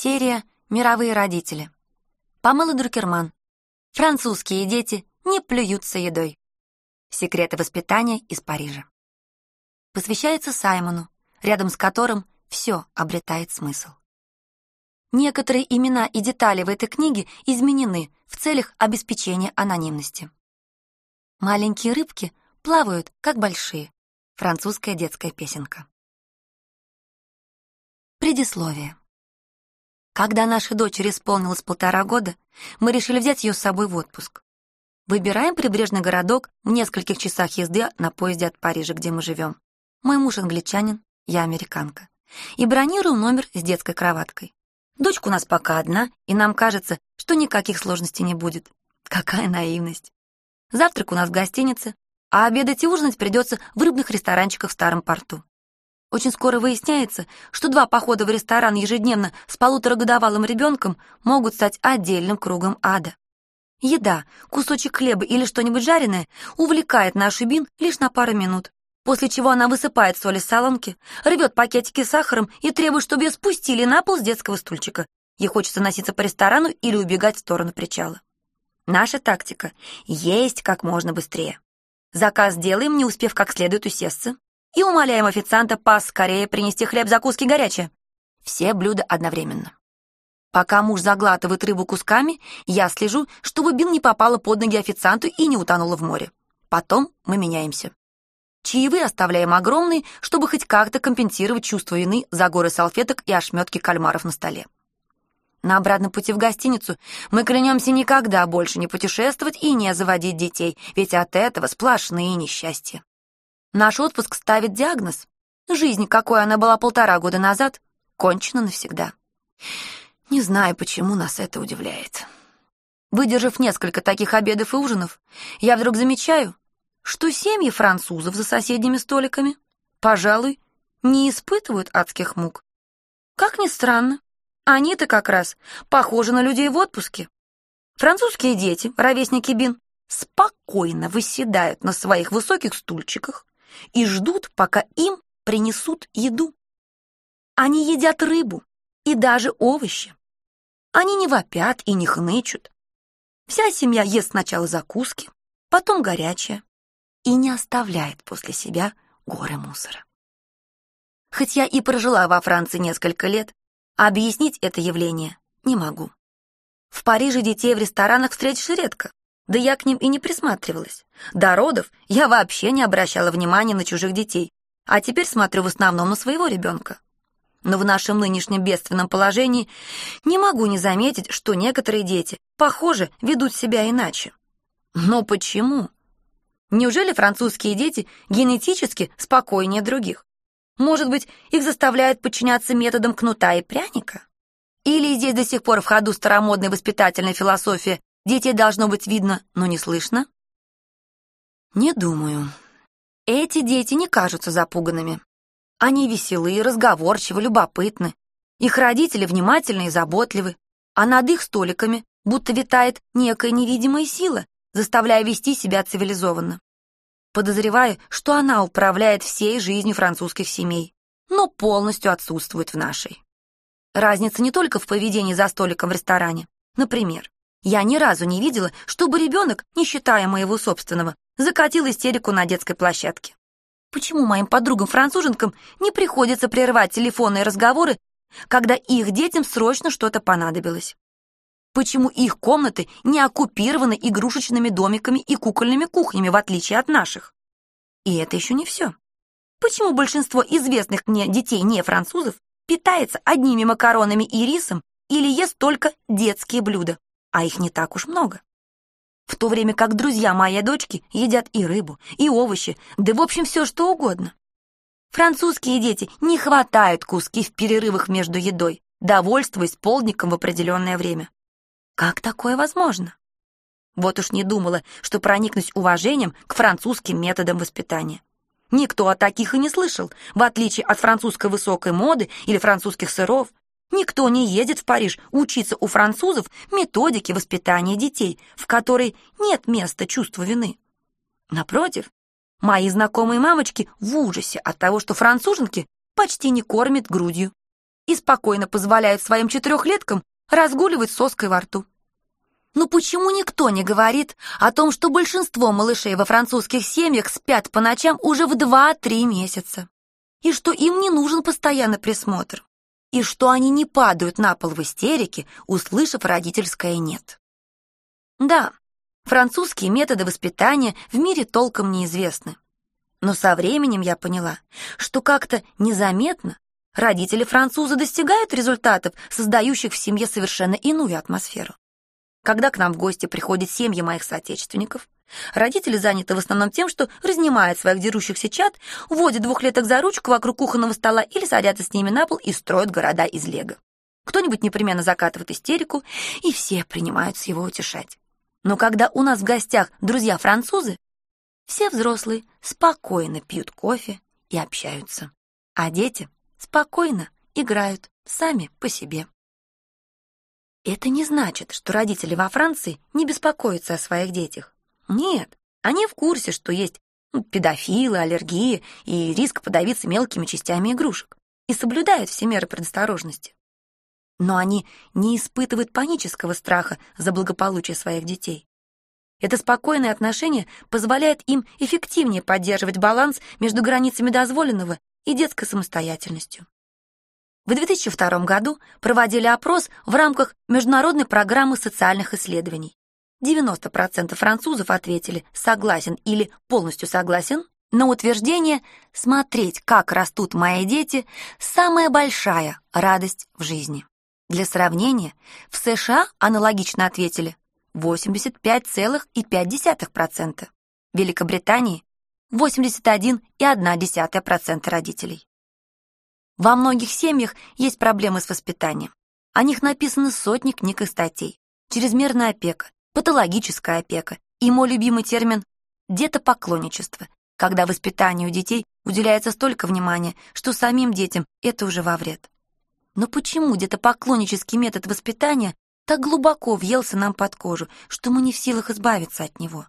Серия «Мировые родители». Памела Друкерман. Французские дети не плюются едой. Секреты воспитания из Парижа. Посвящается Саймону, рядом с которым все обретает смысл. Некоторые имена и детали в этой книге изменены в целях обеспечения анонимности. Маленькие рыбки плавают, как большие. Французская детская песенка. Предисловие. Когда нашей дочери исполнилось полтора года, мы решили взять ее с собой в отпуск. Выбираем прибрежный городок в нескольких часах езды на поезде от Парижа, где мы живем. Мой муж англичанин, я американка. И бронируем номер с детской кроваткой. Дочка у нас пока одна, и нам кажется, что никаких сложностей не будет. Какая наивность. Завтрак у нас в гостинице, а обедать и ужинать придется в рыбных ресторанчиках в Старом порту. Очень скоро выясняется, что два похода в ресторан ежедневно с полуторагодовалым ребенком могут стать отдельным кругом ада. Еда, кусочек хлеба или что-нибудь жареное увлекает нашу Бин лишь на пару минут, после чего она высыпает соль из солонки, рвет пакетики с сахаром и требует, чтобы ее спустили на пол с детского стульчика. Ей хочется носиться по ресторану или убегать в сторону причала. Наша тактика — есть как можно быстрее. Заказ делаем, не успев как следует усесться, и умоляем официанта поскорее принести хлеб закуски горячие. Все блюда одновременно. Пока муж заглатывает рыбу кусками, я слежу, чтобы Бин не попала под ноги официанту и не утонула в море. Потом мы меняемся. Чаевые оставляем огромные, чтобы хоть как-то компенсировать чувство вины за горы салфеток и ошметки кальмаров на столе. На обратном пути в гостиницу мы клянемся никогда больше не путешествовать и не заводить детей, ведь от этого сплошные несчастья. Наш отпуск ставит диагноз. Жизнь, какой она была полтора года назад, кончена навсегда. Не знаю, почему нас это удивляет. Выдержав несколько таких обедов и ужинов, я вдруг замечаю, что семьи французов за соседними столиками, пожалуй, не испытывают адских мук. Как ни странно, они-то как раз похожи на людей в отпуске. Французские дети, ровесники Бин, спокойно выседают на своих высоких стульчиках, и ждут, пока им принесут еду. Они едят рыбу и даже овощи. Они не вопят и не хнычут. Вся семья ест сначала закуски, потом горячее и не оставляет после себя горы мусора. Хоть я и прожила во Франции несколько лет, объяснить это явление не могу. В Париже детей в ресторанах встретишь редко, да я к ним и не присматривалась. До родов я вообще не обращала внимания на чужих детей, а теперь смотрю в основном на своего ребенка. Но в нашем нынешнем бедственном положении не могу не заметить, что некоторые дети, похоже, ведут себя иначе. Но почему? Неужели французские дети генетически спокойнее других? Может быть, их заставляют подчиняться методам кнута и пряника? Или здесь до сих пор в ходу старомодная воспитательная философия Детей должно быть видно, но не слышно? Не думаю. Эти дети не кажутся запуганными. Они веселые, разговорчивы, любопытны. Их родители внимательны и заботливы, а над их столиками будто витает некая невидимая сила, заставляя вести себя цивилизованно. Подозреваю, что она управляет всей жизнью французских семей, но полностью отсутствует в нашей. Разница не только в поведении за столиком в ресторане. Например, я ни разу не видела, чтобы ребенок, не считая моего собственного, закатил истерику на детской площадке. Почему моим подругам-француженкам не приходится прерывать телефонные разговоры, когда их детям срочно что-то понадобилось? Почему их комнаты не оккупированы игрушечными домиками и кукольными кухнями, в отличие от наших? И это еще не все. Почему большинство известных мне детей не французов питается одними макаронами и рисом или ест только детские блюда? А их не так уж много. В то время как друзья моей дочки едят и рыбу, и овощи, да в общем все что угодно. Французские дети не хватают куски в перерывах между едой, довольствуясь полдником в определенное время. Как такое возможно? Вот уж не думала, что проникнусь уважением к французским методам воспитания. Никто о таких и не слышал, в отличие от французской высокой моды или французских сыров, Никто не едет в Париж учиться у французов методике воспитания детей, в которой нет места чувства вины. Напротив, мои знакомые мамочки в ужасе от того, что француженки почти не кормят грудью. и спокойно позволяют своим четырехлеткам разгуливать соской во рту. Но почему никто не говорит о том, что большинство малышей во французских семьях спят по ночам уже в 2-3 месяца? И что им не нужен постоянный присмотр? И что они не падают на пол в истерике, услышав родительское «нет»? Да, французские методы воспитания в мире толком неизвестны. Но со временем я поняла, что как-то незаметно родители-французы достигают результатов, создающих в семье совершенно иную атмосферу. Когда к нам в гости приходят семьи моих соотечественников, родители заняты в основном тем, что разнимают своих дерущихся чад, водят двухлеток за ручку вокруг кухонного стола или садятся с ними на пол и строят города из лего. Кто-нибудь непременно закатывает истерику, и все принимаются его утешать. Но когда у нас в гостях друзья-французы, все взрослые спокойно пьют кофе и общаются, а дети спокойно играют сами по себе. Это не значит, что родители во Франции не беспокоятся о своих детях. Нет, они в курсе, что есть ну, педофилы, аллергии и риск подавиться мелкими частями игрушек, и соблюдают все меры предосторожности. Но они не испытывают панического страха за благополучие своих детей. Это спокойное отношение позволяет им эффективнее поддерживать баланс между границами дозволенного и детской самостоятельностью. В 2002 году проводили опрос в рамках Международной программы социальных исследований. 90% французов ответили «согласен» или «полностью согласен», но утверждение «смотреть, как растут мои дети» — самая большая радость в жизни. Для сравнения, в США аналогично ответили 85,5%, в Великобритании 81,1% родителей. Во многих семьях есть проблемы с воспитанием. О них написаны сотни книг и статей. Чрезмерная опека, патологическая опека и мой любимый термин «детопоклонничество», когда воспитанию детей уделяется столько внимания, что самим детям это уже во вред. Но почему детопоклоннический метод воспитания так глубоко въелся нам под кожу, что мы не в силах избавиться от него?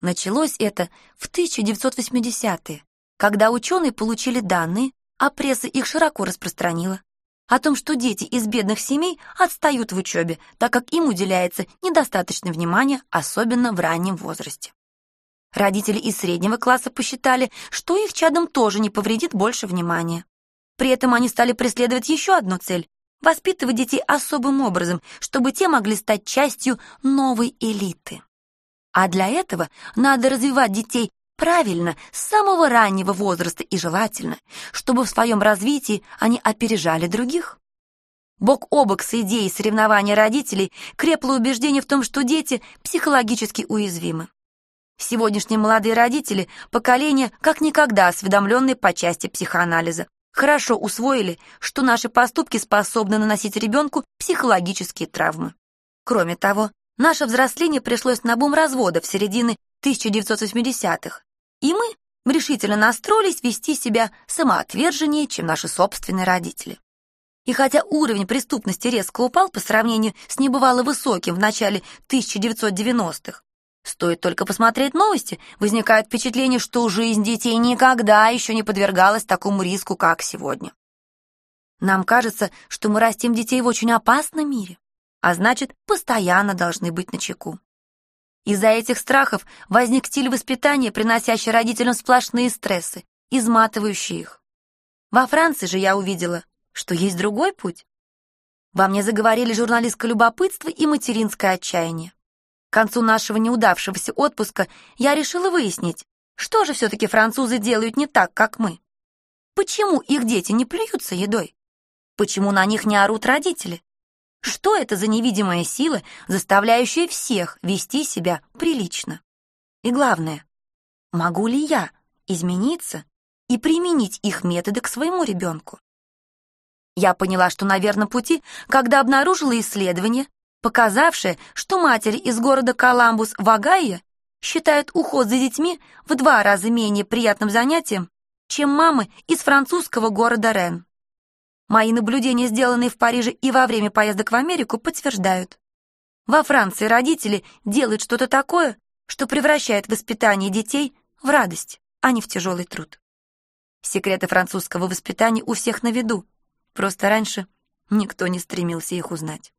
Началось это в 1980-е, когда ученые получили данные, а пресса их широко распространила, о том, что дети из бедных семей отстают в учебе, так как им уделяется недостаточно внимания, особенно в раннем возрасте. Родители из среднего класса посчитали, что их чадам тоже не повредит больше внимания. При этом они стали преследовать еще одну цель — воспитывать детей особым образом, чтобы те могли стать частью новой элиты. А для этого надо развивать детей Правильно, с самого раннего возраста и желательно, чтобы в своем развитии они опережали других. Бок о бок с идеей соревнования родителей крепло убеждение в том, что дети психологически уязвимы. Сегодняшние молодые родители — поколение как никогда осведомленные по части психоанализа. Хорошо усвоили, что наши поступки способны наносить ребенку психологические травмы. Кроме того, наше взросление пришлось на бум разводов середины 1980-х, и мы решительно настроились вести себя самоотверженнее, чем наши собственные родители. И хотя уровень преступности резко упал по сравнению с небывало высоким в начале 1990-х, стоит только посмотреть новости, возникает впечатление, что жизнь детей никогда еще не подвергалась такому риску, как сегодня. Нам кажется, что мы растим детей в очень опасном мире, а значит, постоянно должны быть начеку. Из-за этих страхов возник стиль воспитания, приносящий родителям сплошные стрессы, изматывающие их. Во Франции же я увидела, что есть другой путь. Во мне заговорили журналистское любопытство и материнское отчаяние. К концу нашего неудавшегося отпуска я решила выяснить, что же все-таки французы делают не так, как мы. Почему их дети не плюются едой? Почему на них не орут родители? Что это за невидимая сила, заставляющая всех вести себя прилично? И главное, могу ли я измениться и применить их методы к своему ребенку? Я поняла, что на верном пути, когда обнаружила исследование, показавшее, что матери из города Коламбус в Огайо считают уход за детьми в два раза менее приятным занятием, чем мамы из французского города Рен. Мои наблюдения, сделанные в Париже и во время поездок в Америку, подтверждают. Во Франции родители делают что-то такое, что превращает воспитание детей в радость, а не в тяжелый труд. Секреты французского воспитания у всех на виду. Просто раньше никто не стремился их узнать.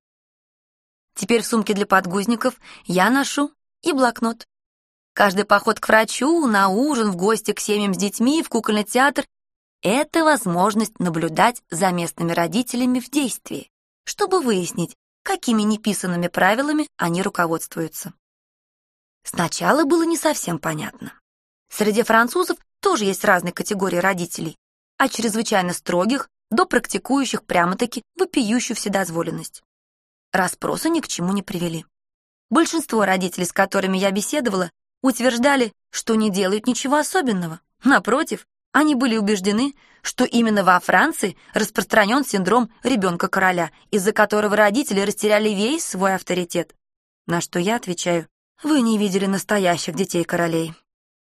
Теперь в сумке для подгузников я ношу и блокнот. Каждый поход к врачу, на ужин, в гости к семьям с детьми, в кукольный театр — это возможность наблюдать за местными родителями в действии, чтобы выяснить, какими неписанными правилами они руководствуются. Сначала было не совсем понятно. Среди французов тоже есть разные категории родителей, от чрезвычайно строгих до практикующих прямо-таки вопиющую вседозволенность. Распросы ни к чему не привели. Большинство родителей, с которыми я беседовала, утверждали, что не делают ничего особенного. Напротив, они были убеждены, что именно во Франции распространен синдром ребенка-короля, из-за которого родители растеряли весь свой авторитет. На что я отвечаю, вы не видели настоящих детей-королей.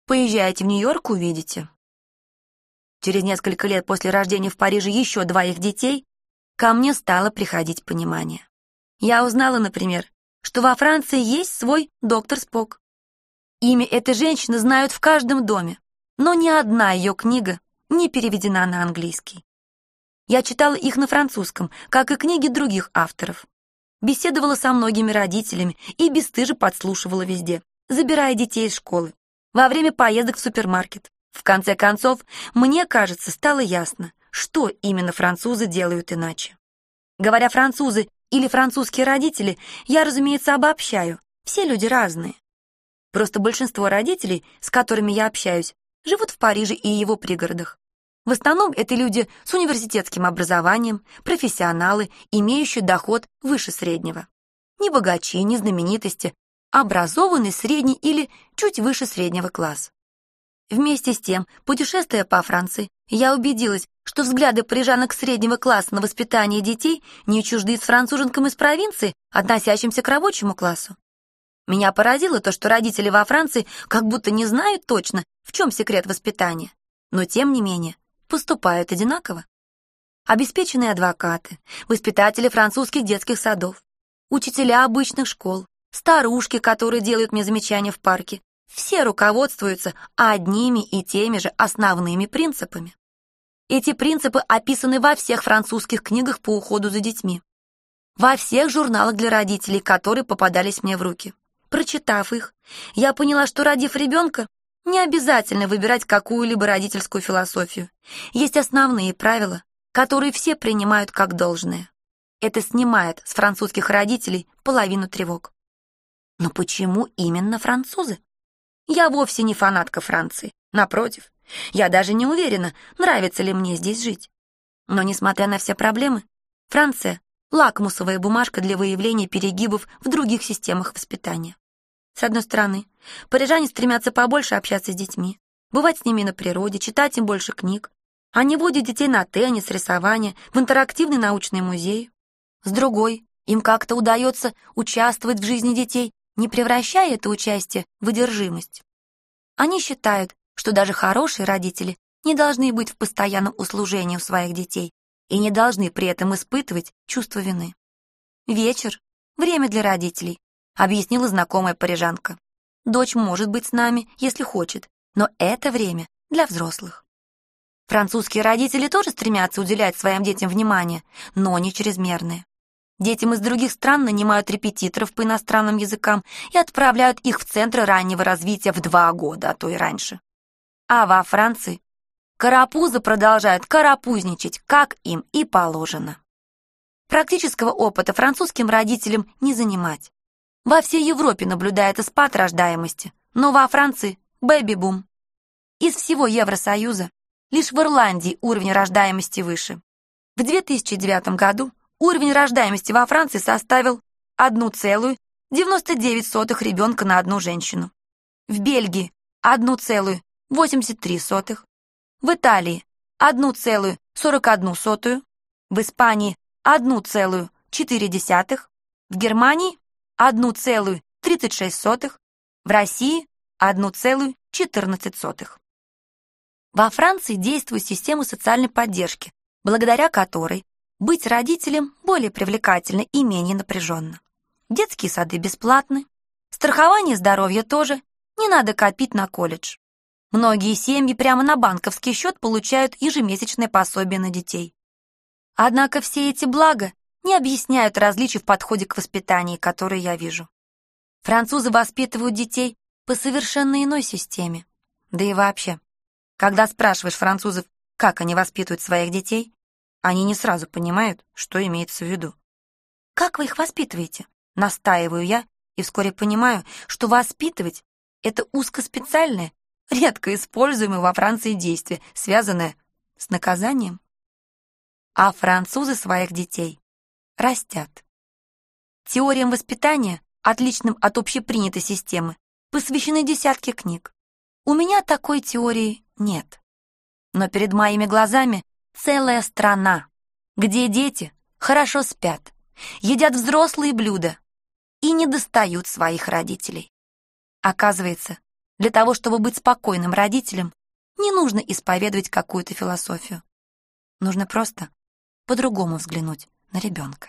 Поезжайте в Нью-Йорк, увидите. Через несколько лет после рождения в Париже еще двоих детей ко мне стало приходить понимание. Я узнала, например, что во Франции есть свой доктор Спок. Имя этой женщины знают в каждом доме, но ни одна ее книга не переведена на английский. Я читала их на французском, как и книги других авторов. Беседовала со многими родителями и бесстыже подслушивала везде, забирая детей из школы, во время поездок в супермаркет. В конце концов, мне кажется, стало ясно, что именно французы делают иначе. Говоря французы или французские родители, я, разумеется, обобщаю. Все люди разные. Просто большинство родителей, с которыми я общаюсь, живут в Париже и его пригородах. В основном это люди с университетским образованием, профессионалы, имеющие доход выше среднего. Не богачи, не знаменитости, образованный средний или чуть выше среднего класса. Вместе с тем, путешествуя по Франции, я убедилась, что взгляды парижанок среднего класса на воспитание детей не чужды с француженкам из провинции, относящимся к рабочему классу. Меня поразило то, что родители во Франции как будто не знают точно, в чем секрет воспитания, но тем не менее поступают одинаково. Обеспеченные адвокаты, воспитатели французских детских садов, учителя обычных школ, старушки, которые делают мне замечания в парке, все руководствуются одними и теми же основными принципами. Эти принципы описаны во всех французских книгах по уходу за детьми, во всех журналах для родителей, которые попадались мне в руки. Прочитав их, я поняла, что, родив ребенка, не обязательно выбирать какую-либо родительскую философию. Есть основные правила, которые все принимают как должное. Это снимает с французских родителей половину тревог. Но почему именно французы? Я вовсе не фанатка Франции. Напротив, я даже не уверена, нравится ли мне здесь жить. Но, несмотря на все проблемы, Франция — лакмусовая бумажка для выявления перегибов в других системах воспитания. С одной стороны, парижане стремятся побольше общаться с детьми, бывать с ними на природе, читать им больше книг. Они водят детей на теннис, рисование, в интерактивный научный музей. С другой, им как-то удается участвовать в жизни детей не превращая это участие в одержимость. Они считают, что даже хорошие родители не должны быть в постоянном услужении у своих детей и не должны при этом испытывать чувство вины. Вечер — время для родителей, объяснила знакомая парижанка. Дочь может быть с нами, если хочет, но это время для взрослых. Французские родители тоже стремятся уделять своим детям внимание, но не чрезмерное. Детям из других стран нанимают репетиторов по иностранным языкам и отправляют их в центры раннего развития в два года, а то и раньше. А во Франции карапузы продолжают карапузничать, как им и положено. Практического опыта французским родителям не занимать. Во всей Европе наблюдается спад рождаемости, но во Франции – бэби-бум. Из всего Евросоюза лишь в Ирландии уровень рождаемости выше. В 2009 году Уровень рождаемости во Франции составил 1,99 ребенка на одну женщину. В Бельгии 1,83. В Италии 1,41. В Испании 1,4. В Германии 1,36. В России 1,14. Во Франции действует система социальной поддержки, благодаря которой быть родителем более привлекательно и менее напряженно. Детские сады бесплатны, страхование здоровья тоже, не надо копить на колледж. Многие семьи прямо на банковский счет получают ежемесячное пособие на детей. Однако все эти блага не объясняют различий в подходе к воспитанию, которые я вижу. Французы воспитывают детей по совершенно иной системе. Да и вообще, когда спрашиваешь французов, как они воспитывают своих детей, они не сразу понимают, что имеется в виду. «Как вы их воспитываете?» — настаиваю я, и вскоре понимаю, что воспитывать — это узкоспециальное, редко используемое во Франции действие, связанное с наказанием. А французы своих детей растят. Теориям воспитания, отличным от общепринятой системы, посвящены десятки книг. У меня такой теории нет. Но перед моими глазами целая страна, где дети хорошо спят, едят взрослые блюда и не достают своих родителей. Оказывается, для того, чтобы быть спокойным родителем, не нужно исповедовать какую-то философию. Нужно просто по-другому взглянуть на ребенка.